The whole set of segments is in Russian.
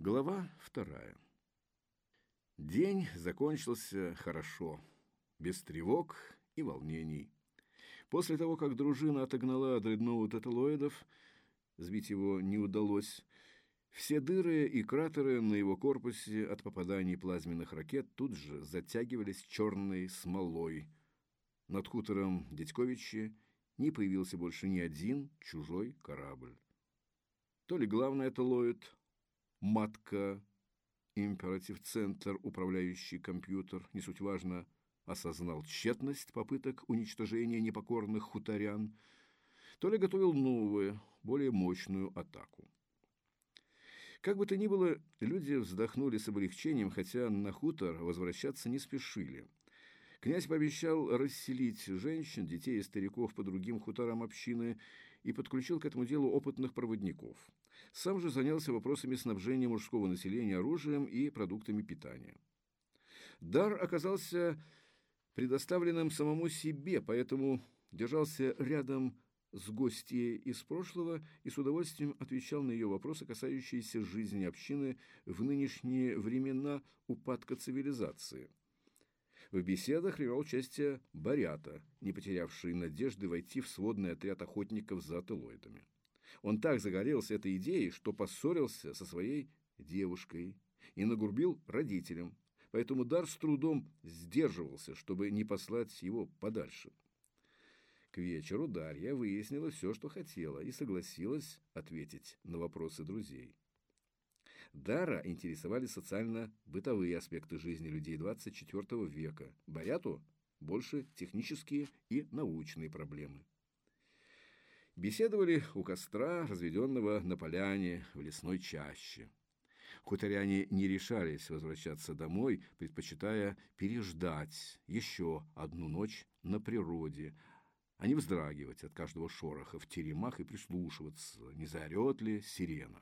Глава вторая. День закончился хорошо, без тревог и волнений. После того, как дружина отогнала дредноут эталоидов, сбить его не удалось, все дыры и кратеры на его корпусе от попаданий плазменных ракет тут же затягивались черной смолой. Над хутором Дядьковичи не появился больше ни один чужой корабль. То ли главный эталоид, матка, императив-центр, управляющий компьютер, не суть важно, осознал тщетность попыток уничтожения непокорных хуторян, то ли готовил новую, более мощную атаку. Как бы то ни было, люди вздохнули с облегчением, хотя на хутор возвращаться не спешили. Князь пообещал расселить женщин, детей и стариков по другим хуторам общины и подключил к этому делу опытных проводников. Сам же занялся вопросами снабжения мужского населения оружием и продуктами питания. Дар оказался предоставленным самому себе, поэтому держался рядом с гостьей из прошлого и с удовольствием отвечал на ее вопросы, касающиеся жизни общины в нынешние времена упадка цивилизации. В беседах принимал участие Барята, не потерявший надежды войти в сводный отряд охотников за ателоидами. Он так загорелся этой идеей, что поссорился со своей девушкой и нагурбил родителям, поэтому Дар с трудом сдерживался, чтобы не послать его подальше. К вечеру Дарья выяснила все, что хотела, и согласилась ответить на вопросы друзей. Дара интересовали социально-бытовые аспекты жизни людей 24 века, Баряту – больше технические и научные проблемы. Беседовали у костра, разведенного на поляне в лесной чаще. Хуторяне не решались возвращаться домой, предпочитая переждать еще одну ночь на природе, а не вздрагивать от каждого шороха в теремах и прислушиваться, не заорет ли сирена.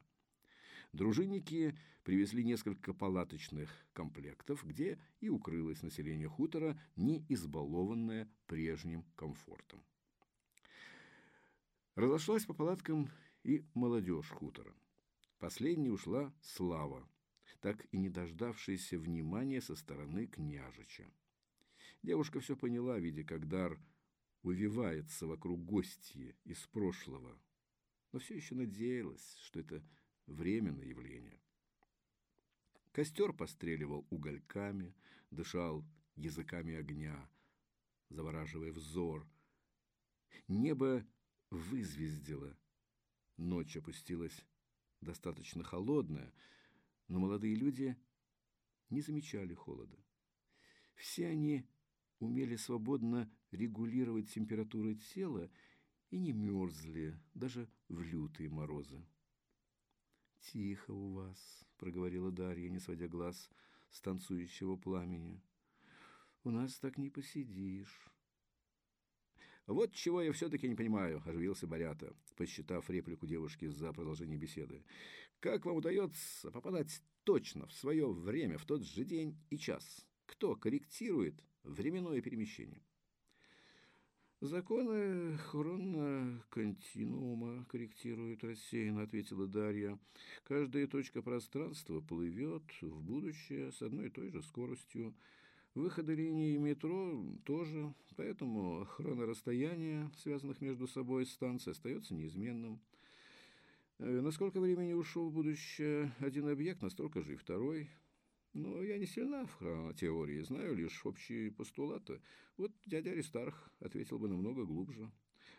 Дружинники привезли несколько палаточных комплектов, где и укрылось население хутора, не избалованное прежним комфортом. Разошлась по палаткам и молодежь хутора. Последней ушла Слава, так и не дождавшаяся внимания со стороны княжича. Девушка все поняла, видя, как дар увивается вокруг гостья из прошлого, но все еще надеялась, что это временное явление. Костер постреливал угольками, дышал языками огня, завораживая взор. Небо вызвездила. Ночь опустилась достаточно холодная, но молодые люди не замечали холода. Все они умели свободно регулировать температуру тела и не мерзли даже в лютые морозы. «Тихо у вас», — проговорила Дарья, не сводя глаз с танцующего пламени. «У нас так не посидишь». «Вот чего я все-таки не понимаю», – оживился Борята, посчитав реплику девушки за продолжение беседы. «Как вам удается попадать точно в свое время, в тот же день и час? Кто корректирует временное перемещение?» «Законы хроноконтинуума корректируют рассеянно», — ответила Дарья. «Каждая точка пространства плывет в будущее с одной и той же скоростью. Выходы линии метро тоже, поэтому хронорасстояние, связанных между собой станций, остается неизменным. Э, насколько времени ушел в будущее один объект, настолько же и второй. Но я не сильна в хронотеории, знаю лишь общие постулаты. Вот дядя Аристарх ответил бы намного глубже.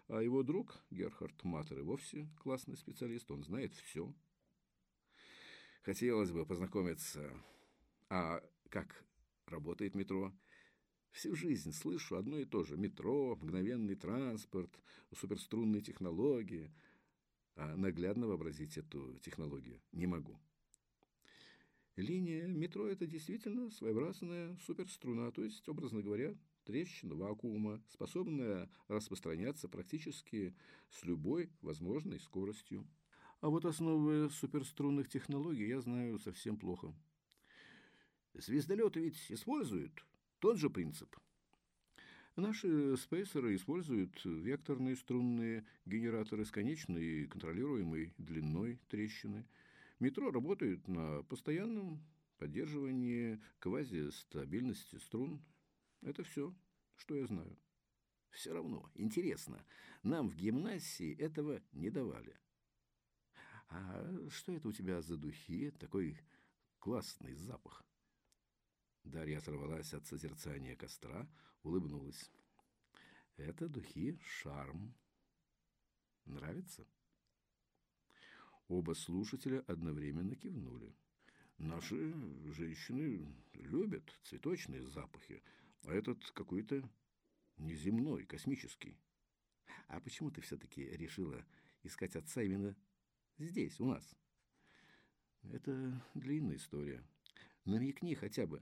А его друг Герхард Матер и вовсе классный специалист, он знает все. Хотелось бы познакомиться. А как работает метро. Всю жизнь слышу одно и то же. Метро, мгновенный транспорт, суперструнные технологии. А наглядно вообразить эту технологию не могу. Линия метро – это действительно своеобразная суперструна, то есть, образно говоря, трещина вакуума, способная распространяться практически с любой возможной скоростью. А вот основы суперструнных технологий я знаю совсем плохо. Звездолеты ведь используют тот же принцип. Наши спейсеры используют векторные струнные генераторы с конечной контролируемой длиной трещины. Метро работает на постоянном поддерживании квазистабильности струн. Это все, что я знаю. Все равно, интересно, нам в гимнасии этого не давали. А что это у тебя за духи? Такой классный запах. Дарья оторвалась от созерцания костра, улыбнулась. Это духи «Шарм». Нравится? Оба слушателя одновременно кивнули. Наши женщины любят цветочные запахи, а этот какой-то неземной, космический. А почему ты все-таки решила искать отца именно здесь, у нас? Это длинная история. Намекни хотя бы.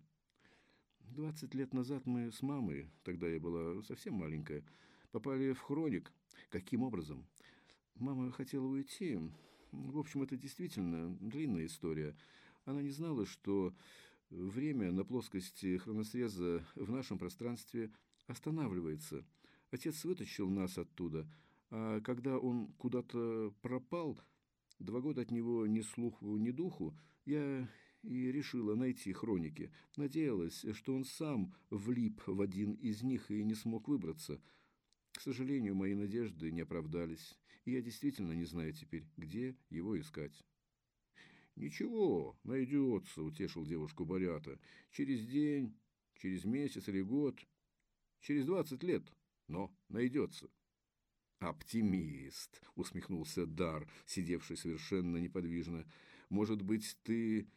Двадцать лет назад мы с мамой, тогда я была совсем маленькая, попали в хроник. Каким образом? Мама хотела уйти. В общем, это действительно длинная история. Она не знала, что время на плоскости хроносреза в нашем пространстве останавливается. Отец вытащил нас оттуда, а когда он куда-то пропал, два года от него ни слуху, ни духу, я и решила найти хроники. Надеялась, что он сам влип в один из них и не смог выбраться. К сожалению, мои надежды не оправдались, и я действительно не знаю теперь, где его искать. «Ничего, найдется», — утешил девушку Борята. «Через день, через месяц или год, через двадцать лет, но найдется». «Оптимист», — усмехнулся Дар, сидевший совершенно неподвижно. «Может быть, ты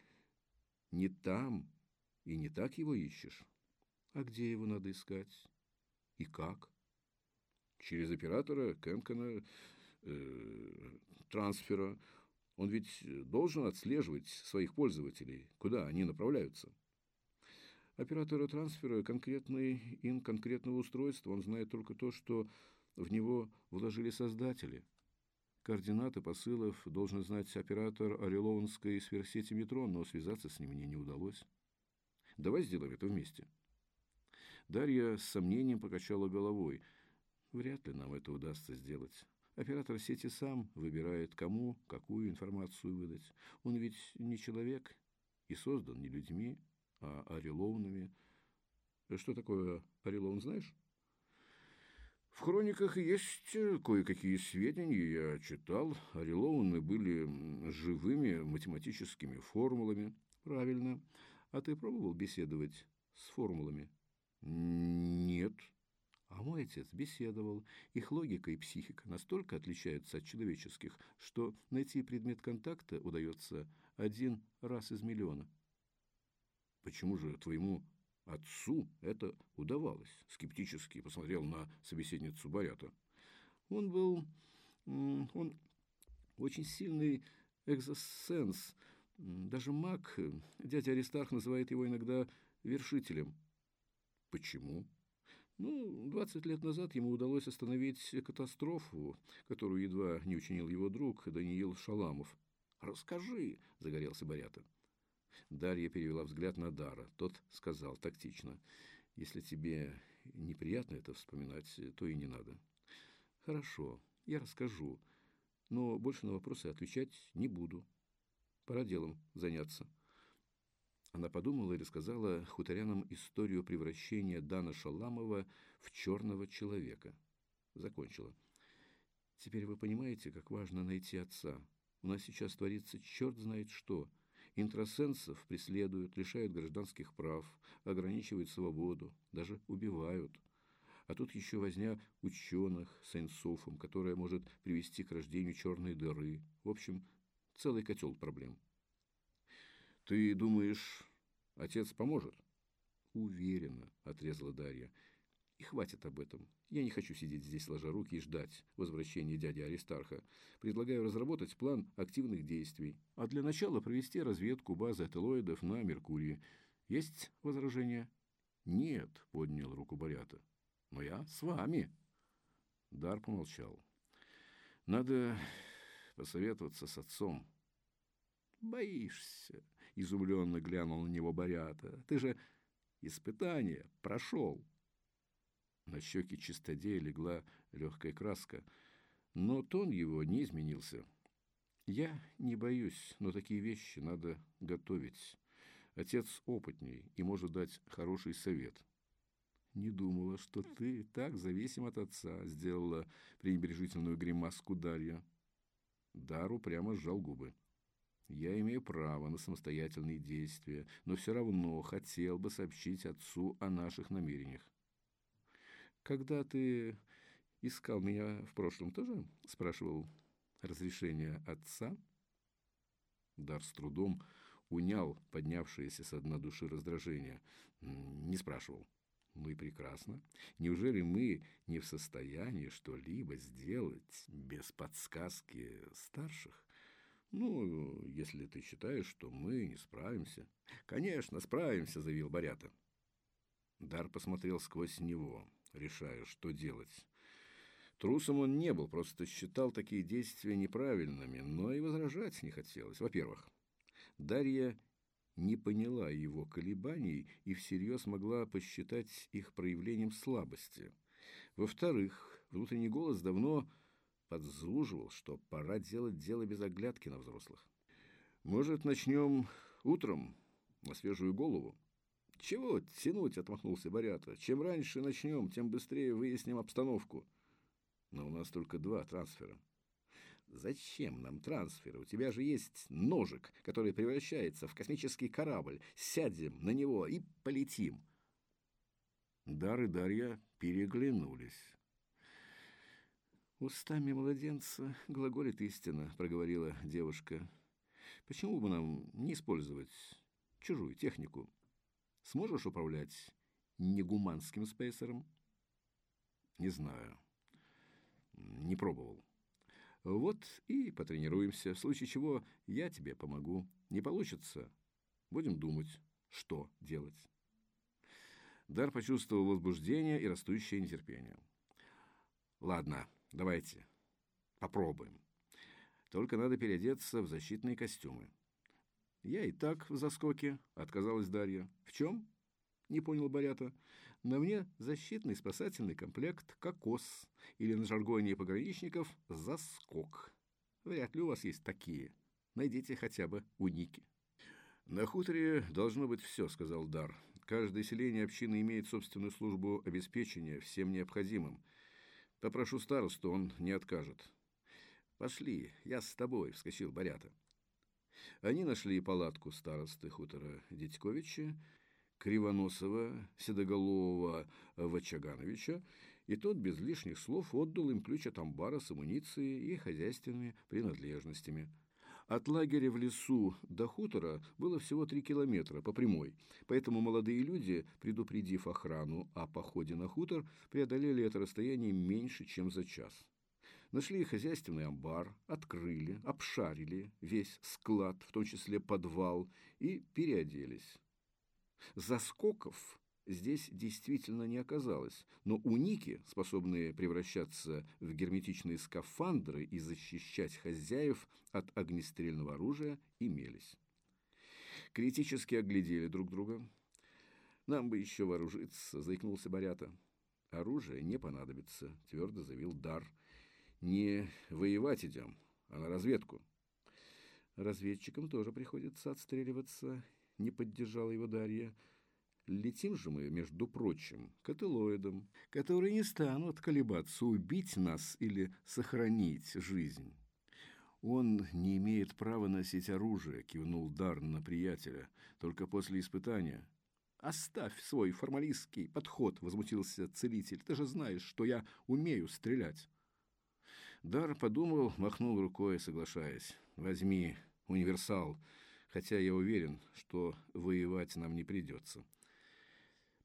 не там и не так его ищешь? А где его надо искать? И как?» «Через оператора Кенкона, э, трансфера, он ведь должен отслеживать своих пользователей, куда они направляются. Оператора трансфера конкретный ин конкретного устройства, он знает только то, что в него вложили создатели. Координаты посылов должен знать оператор Орелонской сверхсети метро, но связаться с ним мне не удалось. Давай сделаем это вместе. Дарья с сомнением покачала головой. Вряд ли нам это удастся сделать. Оператор сети сам выбирает, кому какую информацию выдать. Он ведь не человек и создан не людьми, а ореловнами. Что такое орелон, знаешь? В хрониках есть кое-какие сведения, я читал. Ореловны были живыми математическими формулами. Правильно. А ты пробовал беседовать с формулами? Нет. А мой отец беседовал. Их логика и психика настолько отличаются от человеческих, что найти предмет контакта удается один раз из миллиона. Почему же твоему отцу это удавалось? Скептически посмотрел на собеседницу Барята. Он был... Он очень сильный экзосенс. Даже маг, дядя Аристарх называет его иногда вершителем. Почему? Ну, 20 лет назад ему удалось остановить катастрофу, которую едва не учинил его друг Даниил Шаламов. «Расскажи!» – загорелся Борята. Дарья перевела взгляд на Дара. Тот сказал тактично. «Если тебе неприятно это вспоминать, то и не надо». «Хорошо, я расскажу, но больше на вопросы отвечать не буду. Пора делом заняться». Она подумала и рассказала хуторянам историю превращения Дана Шаламова в черного человека. Закончила. Теперь вы понимаете, как важно найти отца. У нас сейчас творится черт знает что. Интросенсов преследуют, лишают гражданских прав, ограничивают свободу, даже убивают. А тут еще возня ученых с которая может привести к рождению черной дыры. В общем, целый котел проблем. «Ты думаешь, отец поможет?» «Уверена», – отрезала Дарья. «И хватит об этом. Я не хочу сидеть здесь, сложа руки, и ждать возвращения дяди Аристарха. Предлагаю разработать план активных действий, а для начала провести разведку базы ателоидов на Меркурии. Есть возражения?» «Нет», – поднял руку Борята. «Но я с вами». Дар помолчал. «Надо посоветоваться с отцом». «Боишься?» Изумленно глянул на него Борята. «Ты же испытание прошел!» На щеки чистодея легла легкая краска, но тон его не изменился. Я не боюсь, но такие вещи надо готовить. Отец опытней и может дать хороший совет. Не думала, что ты так зависим от отца, сделала пренебрежительную гримаску Дарья. Дару прямо сжал губы. Я имею право на самостоятельные действия, но все равно хотел бы сообщить отцу о наших намерениях. Когда ты искал меня в прошлом тоже спрашивал разрешение отца? Дар с трудом унял поднявшееся с дна души раздражение. Не спрашивал. Ну и прекрасно. Неужели мы не в состоянии что-либо сделать без подсказки старших? Ну, если ты считаешь, что мы не справимся. Конечно, справимся, заявил Борята. Дар посмотрел сквозь него, решая, что делать. Трусом он не был, просто считал такие действия неправильными, но и возражать не хотелось. Во-первых, Дарья не поняла его колебаний и всерьез могла посчитать их проявлением слабости. Во-вторых, внутренний голос давно подзуживал, что пора делать дело без оглядки на взрослых. «Может, начнем утром на свежую голову?» «Чего тянуть?» – отмахнулся Борята. «Чем раньше начнем, тем быстрее выясним обстановку». «Но у нас только два трансфера». Зачем нам трансферы? У тебя же есть ножик, который превращается в космический корабль. Сядем на него и полетим. Дар и Дарья переглянулись. «Устами младенца глаголит истина», — проговорила девушка. «Почему бы нам не использовать чужую технику? Сможешь управлять негуманским спейсером?» «Не знаю. Не пробовал». Вот и потренируемся. В случае чего я тебе помогу. Не получится? Будем думать, что делать. Дар почувствовал возбуждение и растущее нетерпение. Ладно, давайте попробуем. Только надо переодеться в защитные костюмы. Я и так в заскоке, отказалась Дарья. В чем? Не понял Борята. На мне защитный спасательный комплект «Кокос» или на жаргоне пограничников «Заскок». Вряд ли у вас есть такие. Найдите хотя бы уники. «На хуторе должно быть все», — сказал Дар. «Каждое селение общины имеет собственную службу обеспечения всем необходимым. Попрошу старосту, он не откажет». «Пошли, я с тобой», — вскочил Борята. Они нашли палатку старосты хутора Дядьковича Кривоносова, Седоголового Вачагановича, и тот без лишних слов отдал им ключ от амбара с амуницией и хозяйственными принадлежностями. От лагеря в лесу до хутора было всего три километра по прямой, поэтому молодые люди, предупредив охрану о походе на хутор, преодолели это расстояние меньше, чем за час. Нашли хозяйственный амбар, открыли, обшарили весь склад, в том числе подвал, и переоделись. Заскоков здесь действительно не оказалось, но уники, способные превращаться в герметичные скафандры и защищать хозяев от огнестрельного оружия, имелись. Критически оглядели друг друга. «Нам бы еще вооружиться», — заикнулся Борята. «Оружие не понадобится», — твердо заявил Дар. «Не воевать идем, а на разведку». «Разведчикам тоже приходится отстреливаться не поддержала его Дарья. Летим же мы, между прочим, к ателоидам, которые не станут колебаться, убить нас или сохранить жизнь. Он не имеет права носить оружие, кивнул Дар на приятеля, только после испытания. «Оставь свой формалистский подход», — возмутился целитель. «Ты же знаешь, что я умею стрелять». Дар подумал, махнул рукой, соглашаясь. «Возьми универсал хотя я уверен, что воевать нам не придется.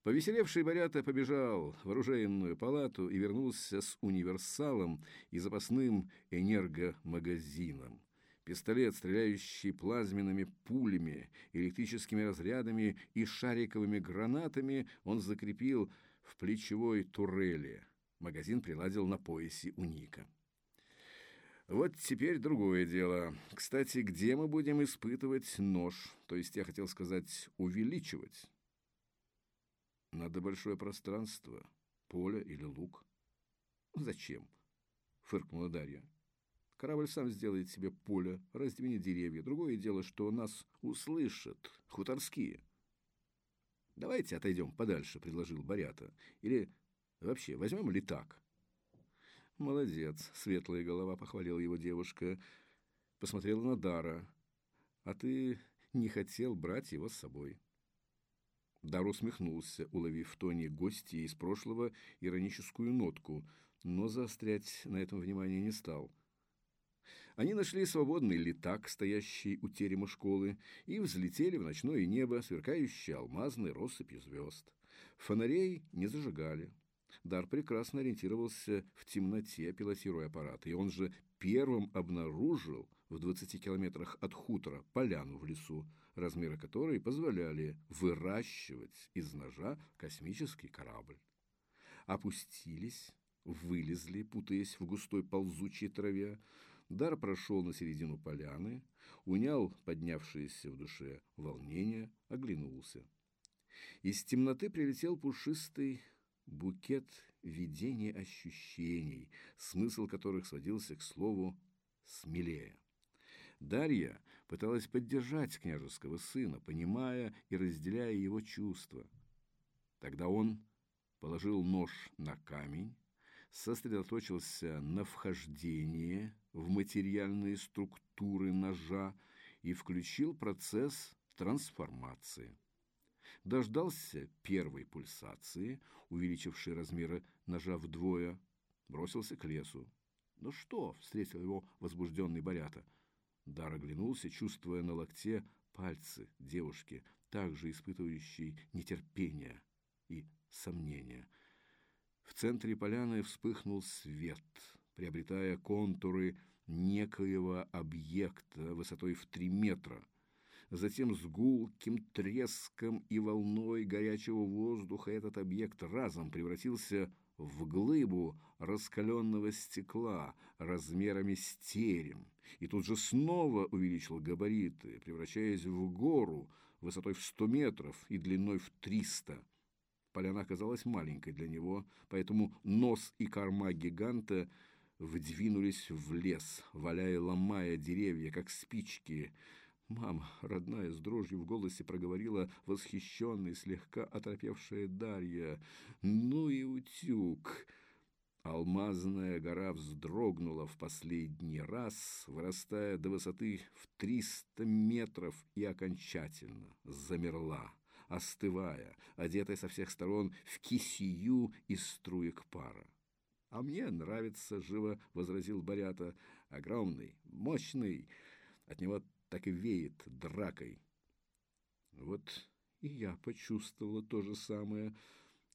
Повеселевший Борята побежал в оружейную палату и вернулся с универсалом и запасным энергомагазином. Пистолет, стреляющий плазменными пулями, электрическими разрядами и шариковыми гранатами, он закрепил в плечевой турели. Магазин приладил на поясе у Ника. Вот теперь другое дело. Кстати, где мы будем испытывать нож? То есть я хотел сказать увеличивать. Надо большое пространство, поле или луг. Зачем? Фыркнула Дарья. Корабль сам сделает себе поле, раздвинет деревья. Другое дело, что нас услышат хуторские. «Давайте отойдем подальше», — предложил Борята. «Или вообще возьмем летак?» «Молодец», — светлая голова похвалила его девушка. Посмотрела на Дара. «А ты не хотел брать его с собой». Дар усмехнулся, уловив в тоне гостя из прошлого ироническую нотку, но заострять на этом внимание не стал. Они нашли свободный летак, стоящий у терема школы, и взлетели в ночное небо, сверкающее алмазной россыпью звезд. Фонарей не зажигали. Дар прекрасно ориентировался в темноте, пилотируя аппарат, и он же первым обнаружил в 20 километрах от хутора поляну в лесу, размеры которой позволяли выращивать из ножа космический корабль. Опустились, вылезли, путаясь в густой ползучей траве. Дар прошел на середину поляны, унял поднявшееся в душе волнение, оглянулся. Из темноты прилетел пушистый букет видений ощущений, смысл которых сводился к слову «смелее». Дарья пыталась поддержать княжеского сына, понимая и разделяя его чувства. Тогда он положил нож на камень, сосредоточился на вхождении в материальные структуры ножа и включил процесс трансформации дождался первой пульсации, увеличившей размеры ножа вдвое, бросился к лесу. «Ну что?» — встретил его возбужденный Борята. Дар оглянулся, чувствуя на локте пальцы девушки, также испытывающей нетерпение и сомнение. В центре поляны вспыхнул свет, приобретая контуры некоего объекта высотой в три метра — Затем с гулким треском и волной горячего воздуха этот объект разом превратился в глыбу раскаленного стекла размерами с терем, и тут же снова увеличил габариты, превращаясь в гору высотой в сто метров и длиной в триста. Поляна оказалась маленькой для него, поэтому нос и корма гиганта вдвинулись в лес, валяя ломая деревья, как спички – Мама, родная, с дрожью в голосе проговорила восхищенная, слегка оторопевшая Дарья. «Ну и утюг!» Алмазная гора вздрогнула в последний раз, вырастая до высоты в триста метров и окончательно замерла, остывая, одетая со всех сторон в кисию из струек пара. «А мне нравится живо», — возразил Борята, — «огромный, мощный, от него так и веет дракой. Вот и я почувствовала то же самое.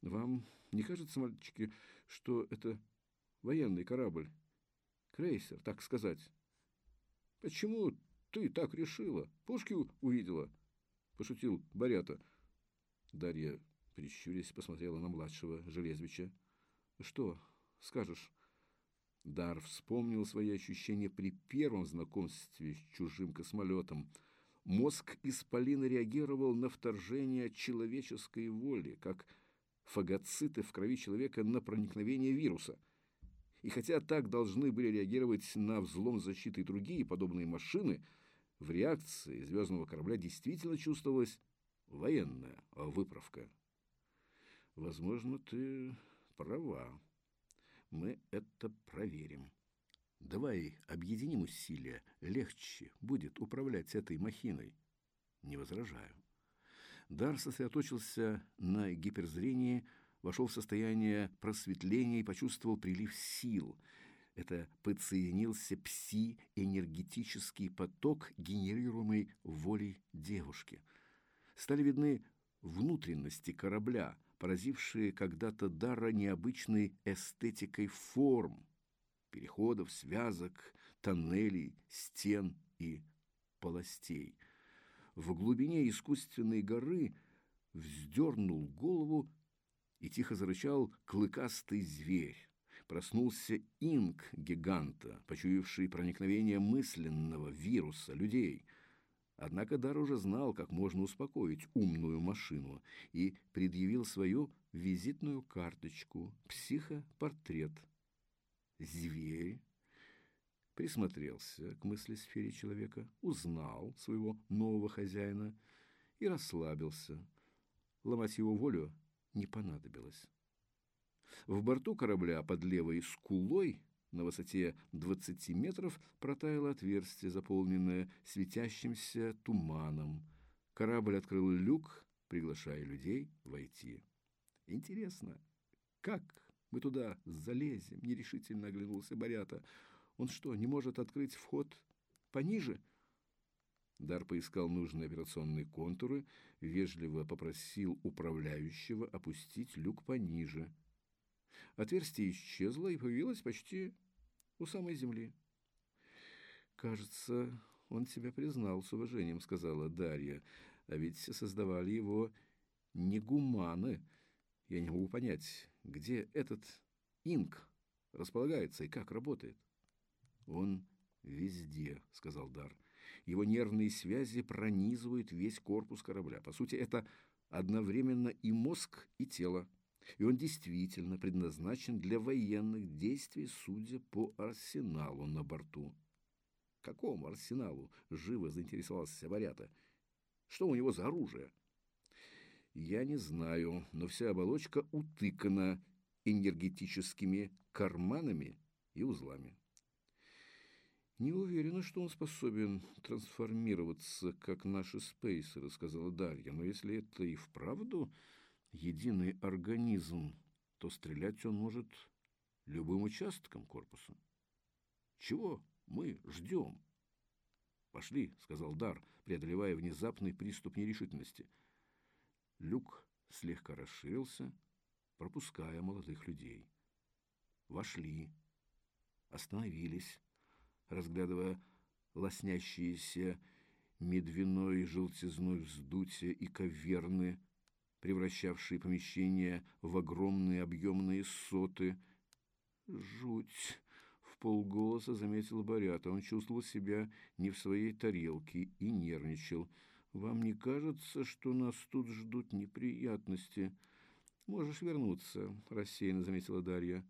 Вам не кажется, мальчики, что это военный корабль? Крейсер, так сказать. Почему ты так решила? Пушки увидела? Пошутил Борята. Дарья, прищурясь, посмотрела на младшего Железвича. Что скажешь? Дар вспомнил свои ощущения при первом знакомстве с чужим космолетом. Мозг Исполина реагировал на вторжение человеческой воли, как фагоциты в крови человека на проникновение вируса. И хотя так должны были реагировать на взлом защиты и другие подобные машины, в реакции звездного корабля действительно чувствовалась военная выправка. «Возможно, ты права», мы это проверим. Давай объединим усилия, легче будет управлять этой махиной. Не возражаю. Дар сосредоточился на гиперзрении, вошел в состояние просветления и почувствовал прилив сил. Это подсоединился пси-энергетический поток, генерируемый волей девушки. Стали видны внутренности корабля – поразившие когда-то Дара необычной эстетикой форм, переходов, связок, тоннелей, стен и полостей. В глубине искусственной горы вздернул голову и тихо зарычал клыкастый зверь. Проснулся инк гиганта, почуявший проникновение мысленного вируса людей – Однако Дар уже знал, как можно успокоить умную машину, и предъявил свою визитную карточку, психопортрет. Зверь присмотрелся к мысли сфере человека, узнал своего нового хозяина и расслабился. Ломать его волю не понадобилось. В борту корабля под левой скулой на высоте 20 метров протаяло отверстие, заполненное светящимся туманом. Корабль открыл люк, приглашая людей войти. Интересно, как мы туда залезем? Нерешительно оглянулся Борята. Он что, не может открыть вход пониже? Дар поискал нужные операционные контуры, вежливо попросил управляющего опустить люк пониже. Отверстие исчезло и появилось почти у самой земли. «Кажется, он тебя признал с уважением», — сказала Дарья. «А ведь создавали его не гуманы. Я не могу понять, где этот инк располагается и как работает». «Он везде», — сказал Дар. Его нервные связи пронизывают весь корпус корабля. По сути, это одновременно и мозг, и тело. И он действительно предназначен для военных действий, судя по арсеналу на борту. Какому арсеналу? Живо заинтересовался Саварята. Что у него за оружие? Я не знаю, но вся оболочка утыкана энергетическими карманами и узлами. «Не уверена, что он способен трансформироваться, как наши спейсеры», — сказала Дарья. «Но если это и вправду единый организм, то стрелять он может любым участком корпуса. Чего мы ждем?» «Пошли», — сказал Дар, преодолевая внезапный приступ нерешительности. Люк слегка расширился, пропуская молодых людей. Вошли, остановились разглядывая лоснящиеся медвяной желтизной вздутия и каверны, превращавшие помещение в огромные объемные соты. «Жуть!» — в полголоса заметил Борята. Он чувствовал себя не в своей тарелке и нервничал. «Вам не кажется, что нас тут ждут неприятности?» «Можешь вернуться», — рассеянно заметила Дарья.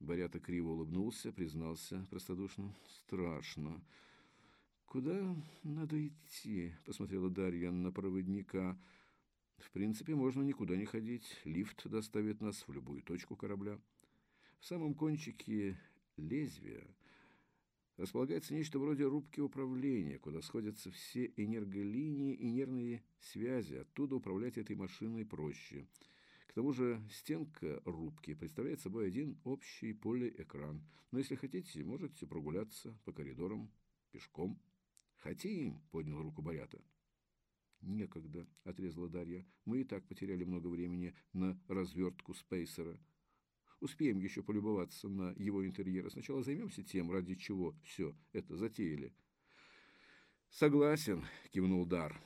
Борята криво улыбнулся, признался простодушно. «Страшно». «Куда надо идти?» – посмотрела Дарья на проводника. «В принципе, можно никуда не ходить. Лифт доставит нас в любую точку корабля. В самом кончике лезвия располагается нечто вроде рубки управления, куда сходятся все энерголинии и нервные связи. Оттуда управлять этой машиной проще». Тому же стенка рубки представляет собой один общий полиэкран. Но если хотите, можете прогуляться по коридорам пешком. «Хотим!» – поднял руку Борята. «Некогда», – отрезала Дарья. «Мы и так потеряли много времени на развертку спейсера. Успеем еще полюбоваться на его интерьер. Сначала займемся тем, ради чего все это затеяли». «Согласен», – кивнул Дар.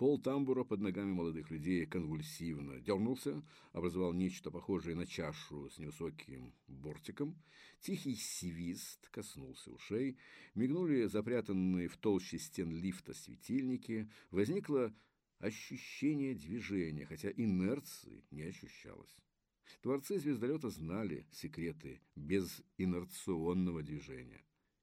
Пол тамбура под ногами молодых людей конвульсивно дернулся, образовал нечто похожее на чашу с невысоким бортиком. Тихий свист коснулся ушей, мигнули запрятанные в толще стен лифта светильники, возникло ощущение движения, хотя инерции не ощущалось. Творцы звездолета знали секреты безинерционного движения.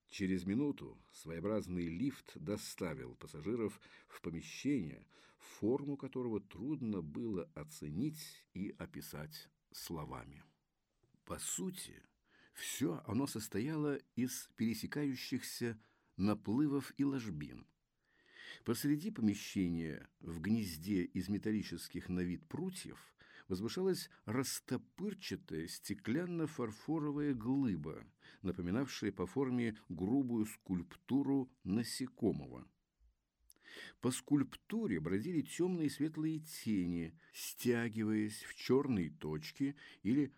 Через минуту своеобразный лифт доставил пассажиров в помещение, форму которого трудно было оценить и описать словами. По сути, все оно состояло из пересекающихся наплывов и ложбин. Посреди помещения, в гнезде из металлических на вид прутьев, возвышалась растопырчатая стеклянно-фарфоровая глыба, напоминавшая по форме грубую скульптуру насекомого. По скульптуре бродили темные и светлые тени, стягиваясь в черные точки или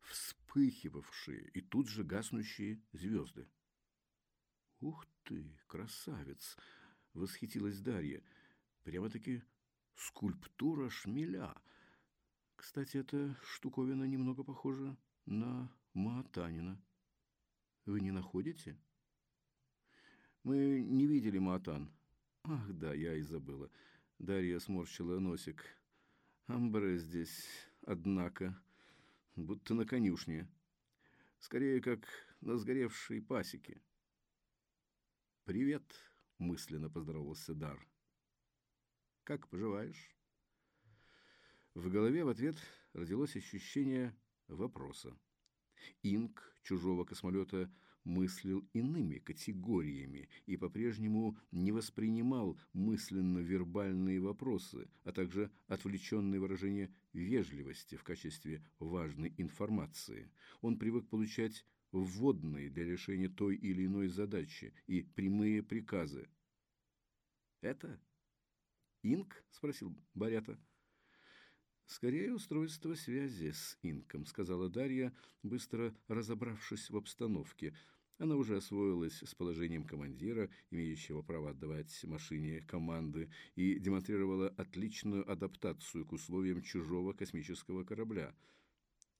вспыхивавшие и тут же гаснущие звезды. «Ух ты, красавец!» — восхитилась Дарья. «Прямо-таки скульптура шмеля!» Кстати, эта штуковина немного похожа на Маатанина. Вы не находите? Мы не видели Маатан. Ах, да, я и забыла. Дарья сморщила носик. Амбре здесь, однако, будто на конюшне. Скорее, как на сгоревшей пасеке. «Привет», — мысленно поздоровался Дар. «Как поживаешь?» В голове в ответ родилось ощущение вопроса. Инк чужого космолета мыслил иными категориями и по-прежнему не воспринимал мысленно-вербальные вопросы, а также отвлеченные выражения вежливости в качестве важной информации. Он привык получать вводные для решения той или иной задачи и прямые приказы. «Это Инк?» – спросил Барята. «Скорее устройство связи с Инком», – сказала Дарья, быстро разобравшись в обстановке. Она уже освоилась с положением командира, имеющего право отдавать машине команды, и демонстрировала отличную адаптацию к условиям чужого космического корабля.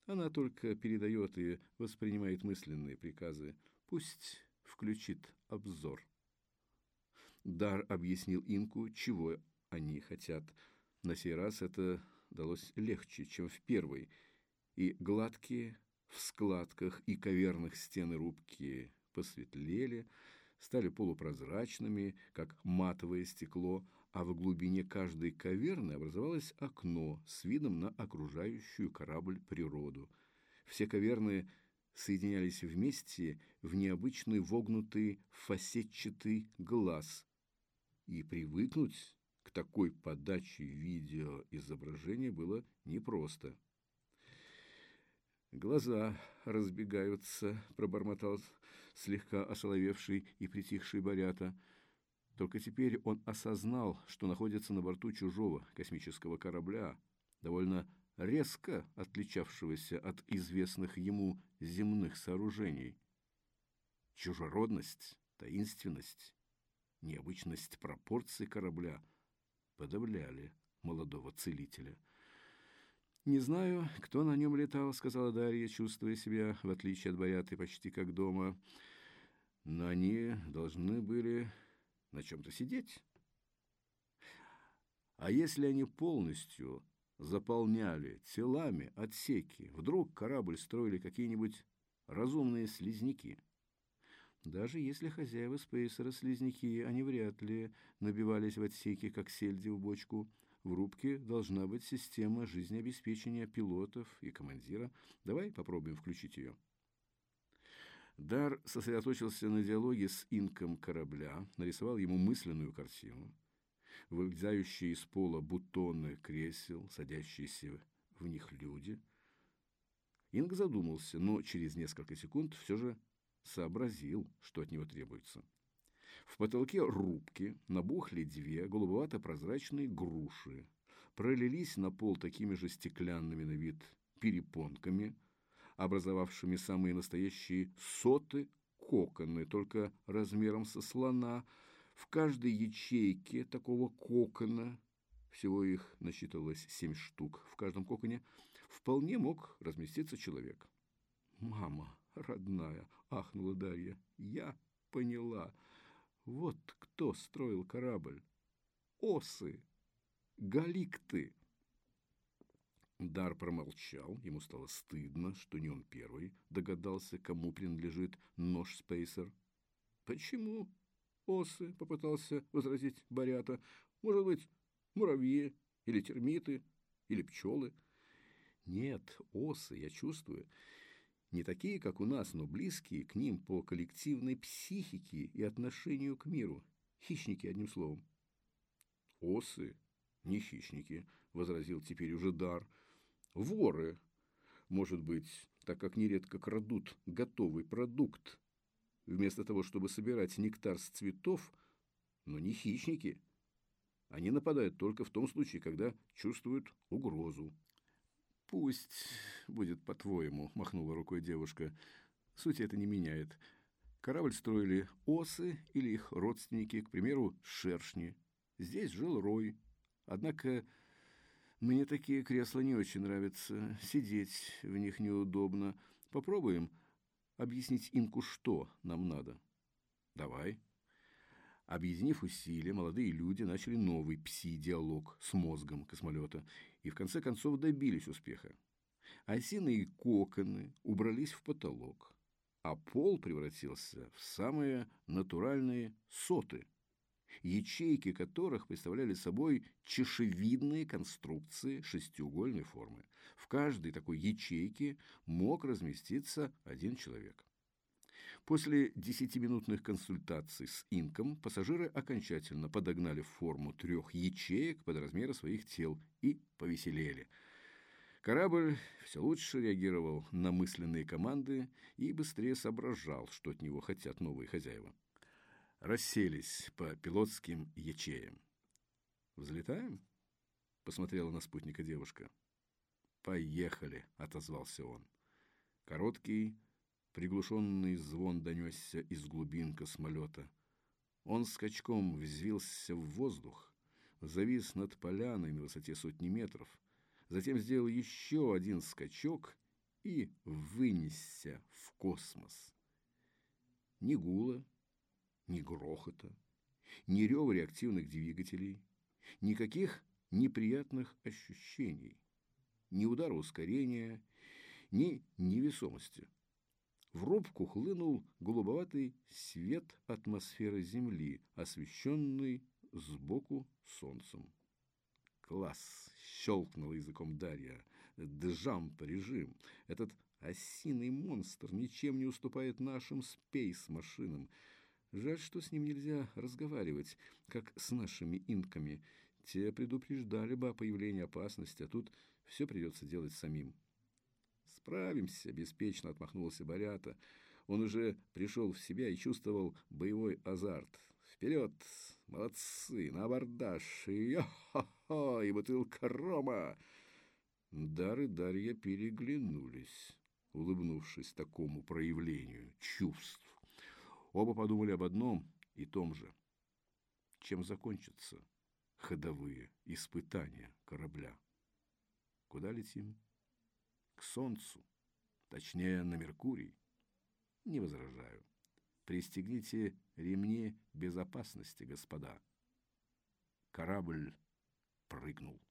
Она только передает и воспринимает мысленные приказы. Пусть включит обзор. Дар объяснил Инку, чего они хотят. На сей раз это далось легче, чем в первой, и гладкие в складках и каверных стены рубки посветлели, стали полупрозрачными, как матовое стекло, а в глубине каждой каверны образовалось окно с видом на окружающую корабль природу. Все каверны соединялись вместе в необычный вогнутый фасетчатый глаз. И привыкнуть к такой подаче видеоизображения было непросто. «Глаза разбегаются», — пробормотал слегка осоловевший и притихший Борята. Только теперь он осознал, что находится на борту чужого космического корабля, довольно резко отличавшегося от известных ему земных сооружений. Чужеродность, таинственность, необычность пропорций корабля подавляли молодого целителя – «Не знаю, кто на нем летал», — сказала Дарья, чувствуя себя, в отличие от Бояты, почти как дома. «Но они должны были на чем-то сидеть. А если они полностью заполняли телами отсеки, вдруг корабль строили какие-нибудь разумные слизняки?» Даже если хозяева спейсера слизняки, они вряд ли набивались в отсеки, как сельди в бочку – в рубке должна быть система жизнеобеспечения пилотов и командира. Давай попробуем включить ее. Дар сосредоточился на диалоге с инком корабля, нарисовал ему мысленную картину. Вылезающие из пола бутоны кресел, садящиеся в них люди. Инг задумался, но через несколько секунд все же сообразил, что от него требуется. В потолке рубки набухли две голубовато-прозрачные груши, пролились на пол такими же стеклянными на вид перепонками, образовавшими самые настоящие соты коконы, только размером со слона. В каждой ячейке такого кокона, всего их насчитывалось семь штук в каждом коконе, вполне мог разместиться человек. «Мама родная!» — ахнула Дарья. «Я поняла!» Вот кто строил корабль. Осы, галикты. Дар промолчал, ему стало стыдно, что не он первый догадался, кому принадлежит нож-спейсер. «Почему осы?» — попытался возразить Борята. «Может быть, муравьи или термиты или пчелы?» «Нет, осы, я чувствую, не такие, как у нас, но близкие к ним по коллективной психике и отношению к миру. Хищники, одним словом. Осы не хищники, возразил теперь уже дар. Воры, может быть, так как нередко крадут готовый продукт, вместо того, чтобы собирать нектар с цветов, но не хищники. Они нападают только в том случае, когда чувствуют угрозу. «Пусть будет по-твоему», – махнула рукой девушка. «Суть это не меняет. Корабль строили осы или их родственники, к примеру, шершни. Здесь жил Рой. Однако мне такие кресла не очень нравятся. Сидеть в них неудобно. Попробуем объяснить Инку, что нам надо». «Давай». Объединив усилия, молодые люди начали новый пси-диалог с мозгом космолета и в конце концов добились успеха. Осиные коконы убрались в потолок, а пол превратился в самые натуральные соты, ячейки которых представляли собой чешевидные конструкции шестиугольной формы. В каждой такой ячейке мог разместиться один человек. После десятиминутных консультаций с инком пассажиры окончательно подогнали форму трех ячеек под размеры своих тел и повеселели. Корабль все лучше реагировал на мысленные команды и быстрее соображал, что от него хотят новые хозяева. Расселись по пилотским ячеям. «Взлетаем?» — посмотрела на спутника девушка. «Поехали!» — отозвался он. Короткий, Приглушенный звон донесся из глубин космолета. Он скачком взвился в воздух, завис над поляной на высоте сотни метров, затем сделал еще один скачок и вынесся в космос. Ни гула, ни грохота, ни рева реактивных двигателей, никаких неприятных ощущений, ни удара ускорения, ни невесомости. В рубку хлынул голубоватый свет атмосферы Земли, освещенный сбоку солнцем. «Класс!» — щелкнула языком Дарья. «Джамп-режим! Этот осиный монстр ничем не уступает нашим спейс-машинам. Жаль, что с ним нельзя разговаривать, как с нашими инками. Те предупреждали бы о появлении опасности, а тут все придется делать самим». «Справимся», — беспечно отмахнулся Борята. Он уже пришел в себя и чувствовал боевой азарт. «Вперед! Молодцы! На абордаж! Йо-хо-хо! И бутылка рома!» Дар и Дарья переглянулись, улыбнувшись такому проявлению чувств. Оба подумали об одном и том же. Чем закончатся ходовые испытания корабля? Куда летим? К Солнцу, точнее на Меркурий. Не возражаю. Пристегните ремни безопасности, господа. Корабль прыгнул.